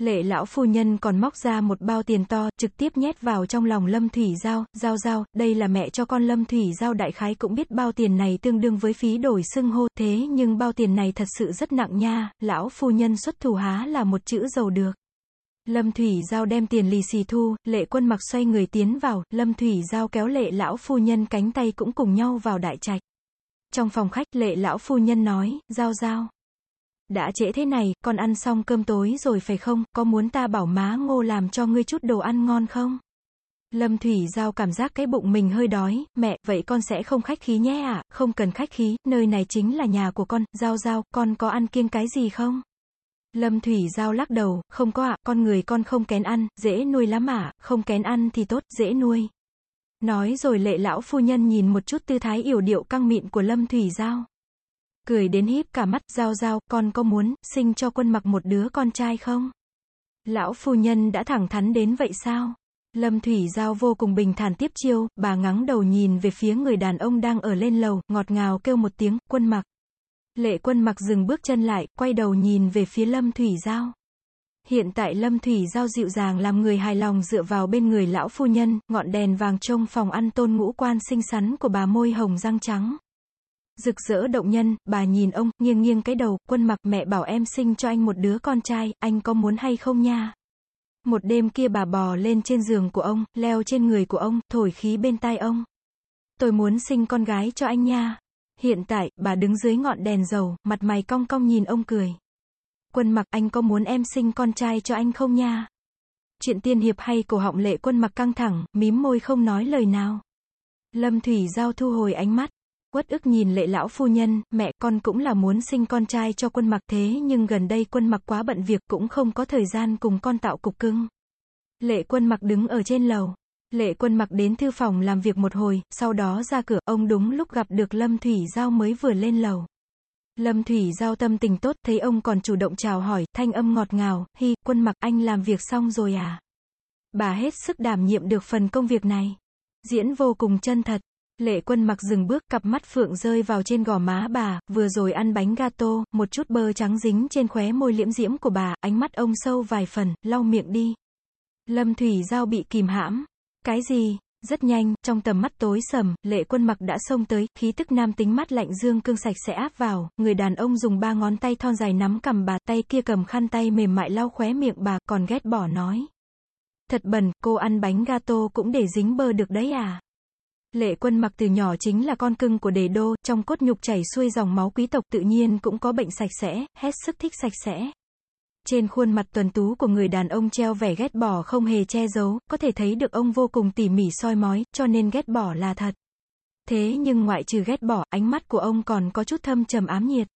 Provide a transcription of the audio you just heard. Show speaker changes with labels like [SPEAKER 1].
[SPEAKER 1] Lệ lão phu nhân còn móc ra một bao tiền to, trực tiếp nhét vào trong lòng Lâm Thủy Giao, Giao Giao, đây là mẹ cho con Lâm Thủy Giao đại khái cũng biết bao tiền này tương đương với phí đổi xưng hô, thế nhưng bao tiền này thật sự rất nặng nha, lão phu nhân xuất thủ há là một chữ giàu được. Lâm Thủy Giao đem tiền lì xì thu, lệ quân mặc xoay người tiến vào, Lâm Thủy Giao kéo lệ lão phu nhân cánh tay cũng cùng nhau vào đại trạch. Trong phòng khách, lệ lão phu nhân nói, Giao Giao. Đã trễ thế này, con ăn xong cơm tối rồi phải không, có muốn ta bảo má ngô làm cho ngươi chút đồ ăn ngon không? Lâm Thủy Giao cảm giác cái bụng mình hơi đói, mẹ, vậy con sẽ không khách khí nhé ạ, à? không cần khách khí, nơi này chính là nhà của con, Giao Giao, con có ăn kiêng cái gì không? Lâm Thủy Giao lắc đầu, không có ạ, con người con không kén ăn, dễ nuôi lắm ạ, không kén ăn thì tốt, dễ nuôi. Nói rồi lệ lão phu nhân nhìn một chút tư thái yểu điệu căng mịn của Lâm Thủy Giao. Cười đến híp cả mắt, Giao Giao, con có muốn, sinh cho quân mặc một đứa con trai không? Lão phu nhân đã thẳng thắn đến vậy sao? Lâm Thủy Giao vô cùng bình thản tiếp chiêu, bà ngắng đầu nhìn về phía người đàn ông đang ở lên lầu, ngọt ngào kêu một tiếng, quân mặc. Lệ quân mặc dừng bước chân lại, quay đầu nhìn về phía Lâm Thủy Giao. Hiện tại Lâm Thủy Giao dịu dàng làm người hài lòng dựa vào bên người lão phu nhân, ngọn đèn vàng trông phòng ăn tôn ngũ quan xinh xắn của bà môi hồng răng trắng. Rực rỡ động nhân, bà nhìn ông, nghiêng nghiêng cái đầu, quân mặc mẹ bảo em sinh cho anh một đứa con trai, anh có muốn hay không nha? Một đêm kia bà bò lên trên giường của ông, leo trên người của ông, thổi khí bên tai ông. Tôi muốn sinh con gái cho anh nha. Hiện tại, bà đứng dưới ngọn đèn dầu, mặt mày cong cong nhìn ông cười. Quân mặc, anh có muốn em sinh con trai cho anh không nha? Chuyện tiên hiệp hay cổ họng lệ quân mặc căng thẳng, mím môi không nói lời nào. Lâm Thủy Giao thu hồi ánh mắt. Quất ức nhìn lệ lão phu nhân, mẹ con cũng là muốn sinh con trai cho quân mặc thế nhưng gần đây quân mặc quá bận việc cũng không có thời gian cùng con tạo cục cưng. Lệ quân mặc đứng ở trên lầu. Lệ quân mặc đến thư phòng làm việc một hồi, sau đó ra cửa, ông đúng lúc gặp được Lâm Thủy Giao mới vừa lên lầu. Lâm Thủy Giao tâm tình tốt, thấy ông còn chủ động chào hỏi, thanh âm ngọt ngào, hi, quân mặc anh làm việc xong rồi à? Bà hết sức đảm nhiệm được phần công việc này. Diễn vô cùng chân thật. Lệ quân mặc dừng bước, cặp mắt phượng rơi vào trên gò má bà, vừa rồi ăn bánh gato, một chút bơ trắng dính trên khóe môi liễm diễm của bà, ánh mắt ông sâu vài phần, lau miệng đi. Lâm Thủy Giao bị kìm hãm. Cái gì? Rất nhanh, trong tầm mắt tối sầm, lệ quân mặc đã xông tới, khí tức nam tính mắt lạnh dương cương sạch sẽ áp vào, người đàn ông dùng ba ngón tay thon dài nắm cầm bà, tay kia cầm khăn tay mềm mại lau khóe miệng bà, còn ghét bỏ nói. Thật bẩn, cô ăn bánh gato cũng để dính bơ được đấy à? Lệ quân mặc từ nhỏ chính là con cưng của đề đô, trong cốt nhục chảy xuôi dòng máu quý tộc tự nhiên cũng có bệnh sạch sẽ, hết sức thích sạch sẽ. Trên khuôn mặt tuần tú của người đàn ông treo vẻ ghét bỏ không hề che giấu, có thể thấy được ông vô cùng tỉ mỉ soi mói, cho nên ghét bỏ là thật. Thế nhưng ngoại trừ ghét bỏ, ánh mắt của ông còn có chút thâm trầm ám nhiệt.